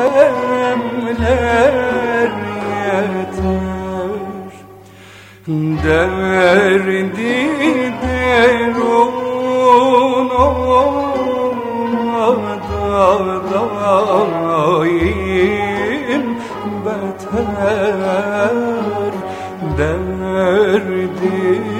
demler yeter Derdi derun dağdayım beter Derdi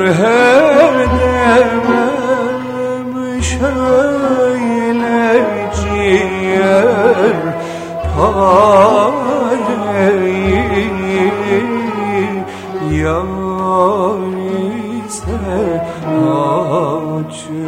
her demem şöyle ciğer paleyi yar ise açır.